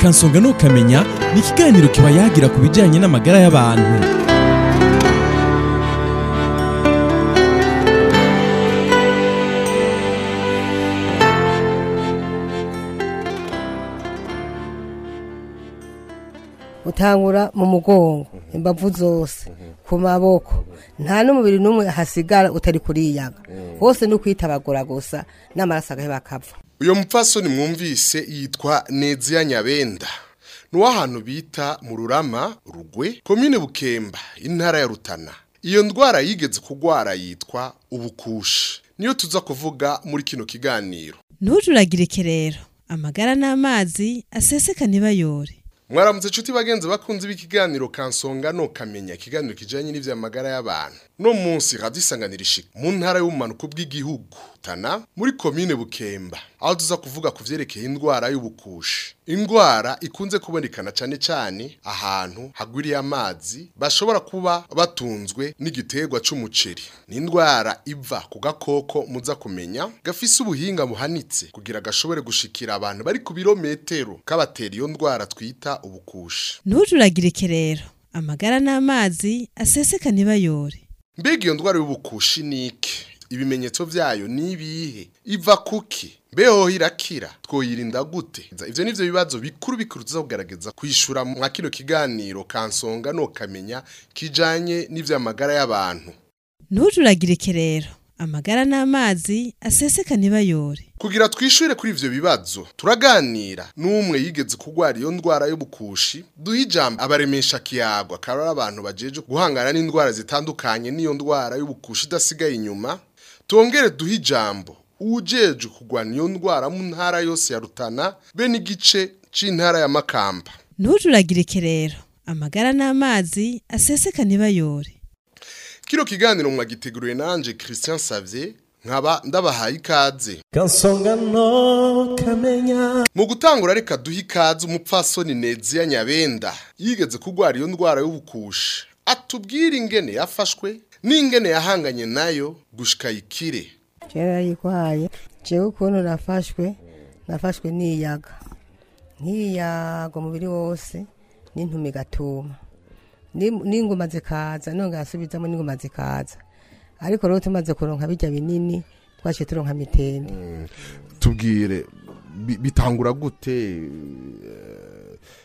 kansonga ntukamenya ni ikiganiro kiba yagira ku bijyanye n'amagara y'abantu utangura mu mugongo imbavu zose ku maboko nta n'umubiri n'umwe hasigara utari kuriyaga hose ni ukwitabagura gusa n'amaraso agaheba akapfa uyu mupfasoni mwumvise yitwa neziya nyabenda ni uw'ahantu bita mu rurama rugwe komine bukemba intara ya rutana iyo ndwara yigeze kurwara yitwa ubukushi niyo tuza kuvuga muri kino kiganiro ntujuragirike rero amagara n'amazi aseseka ntibayore mwaramutse inshuti bagenzi bakunze b'ikiganiro kansonga no kamenya ikiganiro kijyanye n'iby'amagara y'abantu no munsi radisanganira ishika mu ntara y'ubumanuko bw'igihugu Rutana muri komine Bukemba aho tuza kuvuga ku vyerekeye indwara y'ubukushi indwara ikunze kubonekana cyane cyane ahantu hagwiriye amazi bashobora kuba batunzwe n'igiterwa cy’umuceri. ni indwara iva ku gakoko muza kumenya gafise ubuhinga buhanitse kugira gashobore gushikira abantu bari ku birometero kabatera iyo ndwara twita ubukushi ntujuragirike rero amagara n'amazi aseseka ntibayore mbega iyo ndwara y'ubukushi ni iki ibimenyetso byayo n’ibihe iva kuki mbeho irakira twoyirinda gute ivyo nivyo bibazo bikuru bikuru tuzakugaragaza kwishura mwa kino kiganiro kansonga no kamenya kijanye n'ivy'amagara y'abantu ntujuragirike rero amagara n'amazi aseseka ntibayore kugira twishure kuri ivyo bibazo turaganira n'umwe yigeze kugwara iyo ndwara y'ubukushi duha ijambo abaremesha kiyagwa akaba ari abantu bajeje guhangana n'indwara zitandukanye n'iyo ndwara y'ubukushi idasigaye inyuma tongere duhe ijambo ujejwe kurwanya iyo ndwara mu ntara yose ya rutana be n'igice cy'intara ya makamba ntujuragirike rero amagara n'amazi aseseka ntibayore kino kiganiro mwagiteguriwe nanjye christian savye nkaba ndabahaye ikaze mu gutangura reka duhe ikaze umupfasoni neziya nyabenda yigeze kurwara iyo ndwara y'ubukushi atubwire ingene yafashwe n'ingene yahanganye nayo gushika kera yarayikwaye jewe ukuntu nafashwe nafashwe niyaga nkiyaga umubiri wose n'intumi gatuma n'ingoma zikaza nongera asubizamo n'ingoma zikaza ariko rero tumaze kuronka bijya binini twaciye turonka mitende mm. tubwire bitangura gute eh,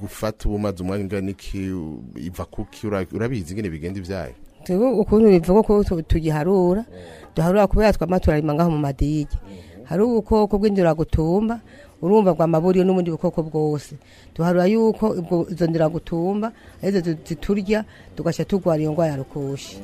gufata ubumaze umwanya niki iva kuki urabizi nyine bigenda ibyayo twebwe ukuntu biva ko tugiharura duharura kubera twama turarima ngaho mu madirige mhm. hari ubukoko bw'induragutumba urumva bwa maburiyo n'ubundi bukoko bwose duharura yuko izo nduragutumba arizo ziturya tugashya turwara iyo ndwara ya rukushi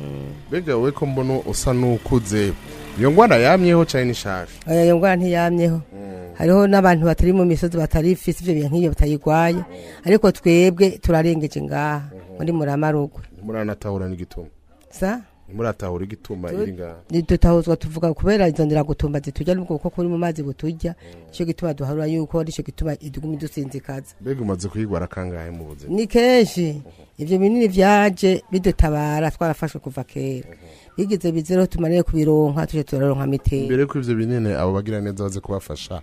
mhm. mbega wowe ko mbona usa n'ukuze iyo ngwara yamyeho cyane n'ishaje iyo ngwara ntiyamyeho mm. hariho n'abantu batari mu misozi batari ifite ibyo bintu nk'iyo batayirwaye mm. ariko twebwe turarengeje ngaha mm. muri muramarugwe muranatahura n'igituma sa muratahura igituma iri ngaha dutahuzwa tuvuga kubera izo ndira gutumba zitujya kuri mu mazi gutujya nicyo gituma duharura yuko nicyo gituma iduguma idusinzikaza mbega umaze kuyigwara kangahe mu buzima ni kenshi mm-hmm. ibyo binini byaje bidutabara twarafashwe kuva kera mm-hmm. bigize bizero tumarire kubironka tuje turaronka mite mbere ko ivyo binene abo bagira neza baze kubafasha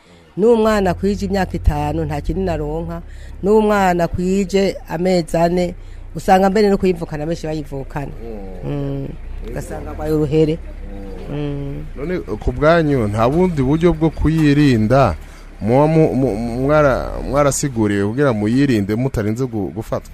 n'umwana kwije imyaka itanu nta kinini aronka n'umwana kwije amezi ane usanga mbere no kuyivukana benshi bayivukana mm. Mm, ugasanga arwaye uruhere none ku bwanyu nta bundi buryo bwo kuyirinda muba mwarasiguriwe kugira ngo muyirinde mutarinze gufatwa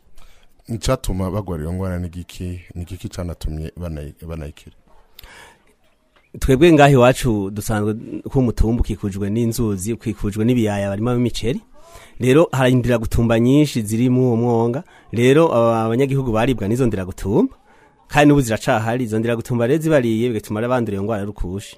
icyatuma bagwara iyo ngwara n'igiki cyanatumye banayikira twebwe ngaho iwacu dusanzwe nk'umutumba ukikujwe n'inzuzi ukikujwe n'ibiyaya barimo imiceri rero hari indiragutumba nyinshi ziri muri uwo mwonga rero abanyagihugu baribwa n'izo ndiragutumba kandi n'ubu ziracahari izo ndiragutumba rero zibariye bigatuma bandura iyo ndwara rukushi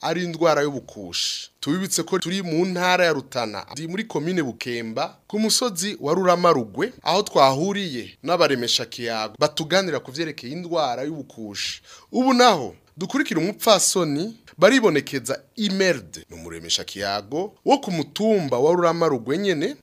ari indwara y'ubukushi tubibitse ko turi mu ntara ya rutana muri komine bukemba ku musozi wa ruramarugwe aho twahuriye n'abaremesha kiyago batuganira ku byerekeye indwara y'ubukushi ubu naho dukurikira umupfasoni baribonekeza imeride ni umuremesha kiyago wo ku mutumba wa rurama rugwenyene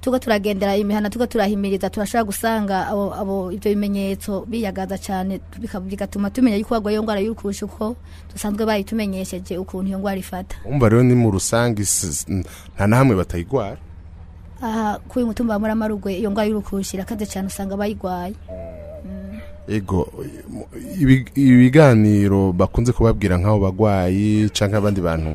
tuba turagendera imihana tuba turahimiriza turashobora gusanga abo ibyo bimenyetso biyagaza cyane bigatuma tumenya yuko bagwa iyo ndwara y'urukushi kuko dusanzwe bayitumenyesheje ukuntu iyo ndwara ifata umva rero ni mu rusange nta na hamwe batayirwara aha kuri uyu mutumba wa muramarugwe iyo ndwara y'urukushi irakaze cyane usanga bayirwaye mm. ego ibiganiro bakunze kubabwira nk'abo bagwayi cyangwa abandi bantu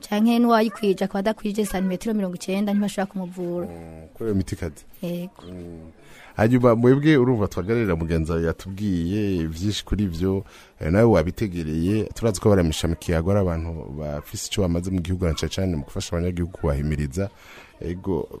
cyangwa n'uwayikwije akaba adakwije santimetero mirongo icyenda ntibashobora kumuvura oh, kuri iyo kadi yego mm. hanyuma mwebwe urumva twaganira mugenzi wawe yatubwiye byinshi kuri byo eh, nawe wabitegereye turazi ko baramishamikiye agora abantu bafise icyo bamaze mu gihugu na cyane mu gufasha abanyagihugu kubahimiriza yego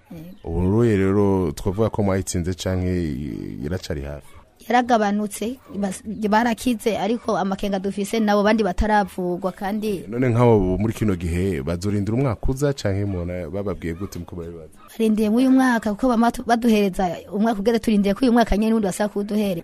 mm. ubu rero twavuga ko mwayitsinze cyangwa iracari hafi yaragabanutse barakize ariko amakenga dufise nabo bandi bataravugwa kandi eh, none nk'abo muri kino gihe bazurindira umwaka uza cyangwa umuntu bababwiye gute muko babibaza barindiye muri uyu mwaka kuko baduhereza umwaka ugeze turindiye ko uyu mwaka nyine n'ubundi basaba kuwuduhere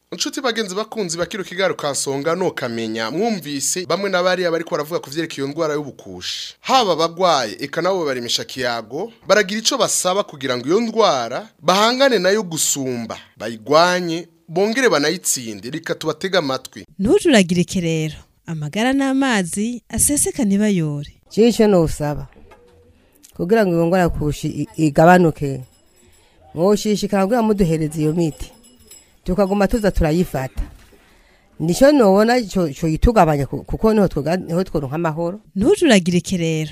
inshuti bagenzi bakunzi bakiro kigaro kasonga no kamenya mwumvise bamwe n'abariya bariko baravuga ku vyerekeye iyo ndwara y'ubukushi haba abagwaye eka nabo baremesha kiyago baragira ico basaba kugira ngo iyo ndwara bahangane nayo gusumba bayigwanye bongere banayitsinde reka tubatega amatwi ntujuragirike rero amagara n'amazi aseseka ntibayore cisho nusaba kugira ngo iyo ndwara kushi igabanuke mwoshishikara kugira muduhereze iyo miti tukaguma tuza turayifata nicyo nubona cyo yitugabanya kuko niho tworonka amahoro ntujuragirike rero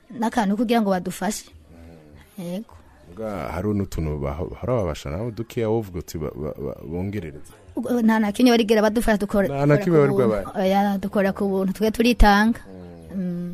n'akantu kugira ngo badufashe yego hari n'utuntu bahora babasha nawe dukeya wovuga uti bongerereza nta na kimwe barigera badufasha dukora ku buntu twe turitanga mm. Mm.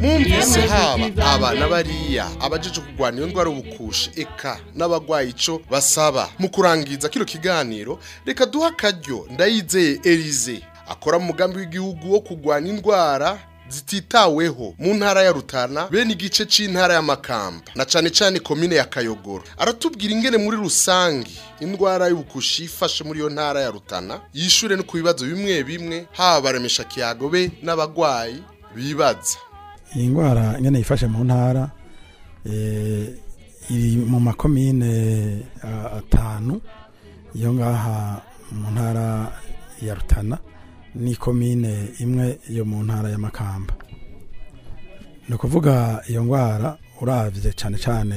mwumvise haba aba n'abariya abajeje kurwana iyo ndwara ubukushi eka n'abagwayi ico basaba mu kurangiza kino kiganiro reka duha akaryo ndayizeye Elize akora mu mugambi w'igihugu wo kurwanya indwara zititaweho mu ntara ya Rutana bene igice cy’intara ya Makamba na cane cyane komine ya Kayogoro aratubwira ingene muri rusange indwara y'ubukushi ifashe muri iyo ntara ya Rutana yishure no bibazo bimwe bimwe haba remesha kiyagobe n'abagwayi bibaza iyi ndwara ingene ifashe mu ntara eh, iri mu makomine eh, atanu iyo ngaha mu ntara ya rutana ni komine imwe yo mu ntara ya makamba ni ukuvuga iyo ndwara urabye cyane cyane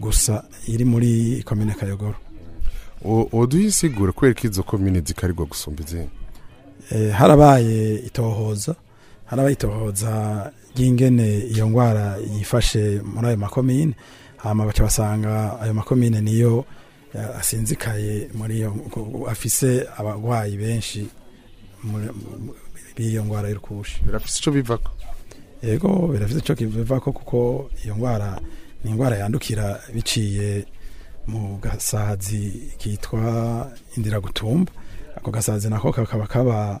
gusa iri muri komine kayogoro uwo kubera ko izo komine zikarirwa gusumba izindi eh, harabaye itohoza harabaye itohoza ry'ingene iyo ndwara yifashe muri ayo makomine hanyuma baca basanga ayo makomine niyo eh, asinzikaye muri iyo afise abarwayi benshi b'iyo ndwara y'urukushi birafite icyo bivako yego birafite icyo bivako kuko iyo ndwara ni indwara yandukira biciye mu gasazi kitwa indiragutumba ako gasazi nako kakaba kaba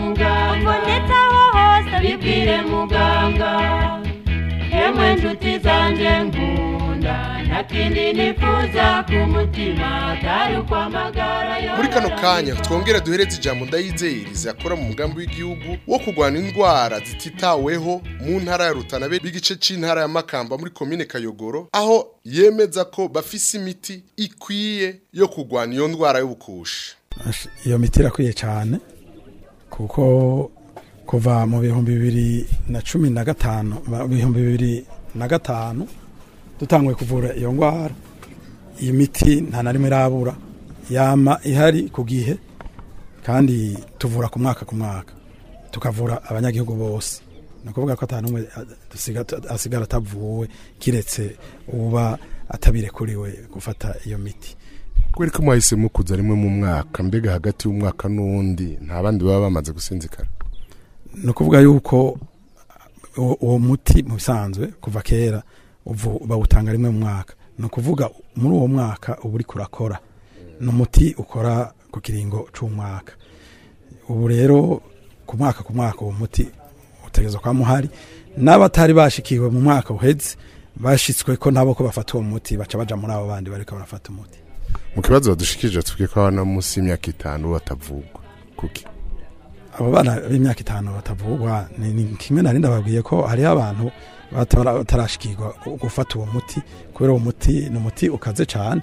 muganga ubonetse aho hose bibwire muganga yemwe nshuti zanjye nkunda muri kano kanya twongere duhereze ijambo ndayizeyiriza akora mu mugambi w'igihugu wo kurwanya indwara zititaweho mu ntara ya rutanabe b'igice cy'intara ya makamba muri komine kayogoro aho yemeza ko bafise imiti ikwiye yo kurwanya iyo ndwara y'ubukushi iyo miti irakwiye cyane kuko kuva mu bihumbi bibiri na cumi na gatanu mu ibihumbi bibiri na gatanu dutanguye kuvura iyo ndwara iyi miti nta na rimwe irabura yama ihari ku gihe kandi tuvura ku mwaka ku mwaka tukavura abanyagihugu bose ni ukuvuga ko atanu asigara atavuwe kiretse uba atabirekuriwe gufata iyo miti kubera ko muhahisemo kuza rimwe mu mwaka mbega hagati y'umwaka n’undi nta bandi baba bamaze gusinzikara ni ukuvuga yuko uwo muti mu bisanzwe kuva kera bawutanga rimwe mu mwaka ni ukuvuga muri uwo mwaka uba uri kurakora ni umuti ukora ku kiringo cy'umwaka ubu rero ku mwaka ku mwaka uwo muti utegereza kwa muhari n'abatari bashikiwe mu mwaka uhetse bashyitswe ko nabo ko bafata uwo muti baca bajya muri abo bandi bariko barafata umuti mu kibazo badushikirije tubwiye ko abana munsi y'imyaka itanu batavugwa kuki abo bana b'imyaka itanu batavugwa ni kimwe nari ndababwiye ko hariho abantu batarashikirwa gufata uwo muti kubera uwo muti ni umuti ukaze cyane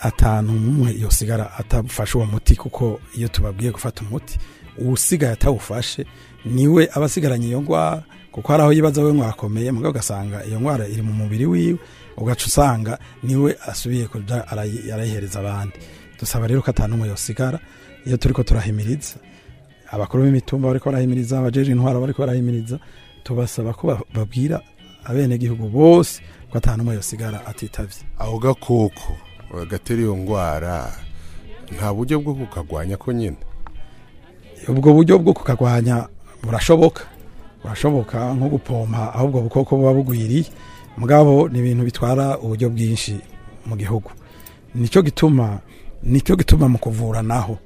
atanu umwe yosigara atafashe uwo muti kuko iyo tubabwiye gufata umuti usigaye atawufashe niwe aba asigaranye iyo ndwara kuko hari aho yibaza we ngo arakomeye mugabo ugasanga iyo ndwara iri mu mubiri wiwe ugaca usanga niwe asubiye kuja arayihereza abandi dusaba rero ko atanu yosigara iyo turiko turahimiriza abakuru b'imitumba bariko barahimiriza abajeje intwaro bariko barahimiriza tubasaba ko babwira abenegihugu bose ko atanu yosigara atitabye aho gakoko gatera iyo ngwara nta buryo bwo kukagwanya ko nyine ubwo buryo bwo kukagwanya burashoboka burashoboka nko gupompa ahubwo ubwo bukoko buba bugwiriye mugabo ni ibintu bitwara uburyo bwinshi mu gihugu nicyo gituma nicyo gituma mu kuvura naho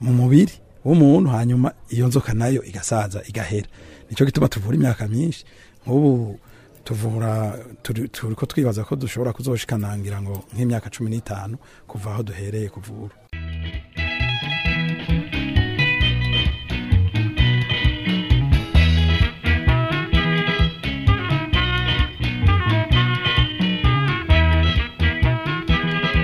mu mubiri w'umuntu hanyuma iyo nzoka nayo igasaza igahera nicyo gituma tuvura imyaka myinshi nk'ubu tuvura turi ko twibaza ko dushobora kuzoshikanangira ngo nk'imyaka cumi n'itanu kuva aho duhereye kuvura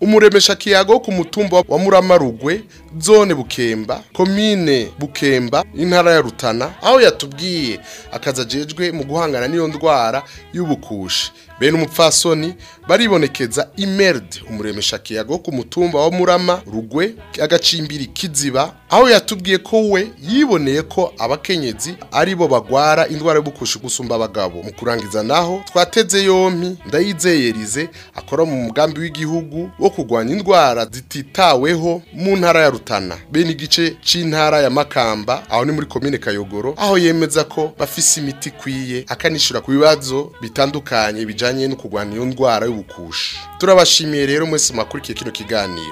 umuremesha kiyago ku mutumba wa muramarugwe zone bukemba komine bukemba intara ya rutana aho yatubwiye akazi ajejwe mu guhangana n'iyo ndwara y'ubukushi bene umupfasoni baribonekeza imeride umuremesha kiyago ku mutumba wa murama rugwe agacimbiri kiziba aho yatubwiye ko we yiboneye ko abakenyezi aribo bagwara indwara y'ubukushi gusumba abagabo mu kurangiza naho twateze yompi ndayizeyerize akora mu mugambi w'igihugu wo kurwanya indwara zititaweho mu ntara ya Rutana bene igice cy’intara ya Makamba aho ni muri komine Kayogoro aho yemeza ko bafise imiti ikwiye akanishyura ku bibazo bitandukanye bijanye no kugwanya iyo ndwara y'ubukushi turabashimiye rero mwese makurikiye kino kiganiro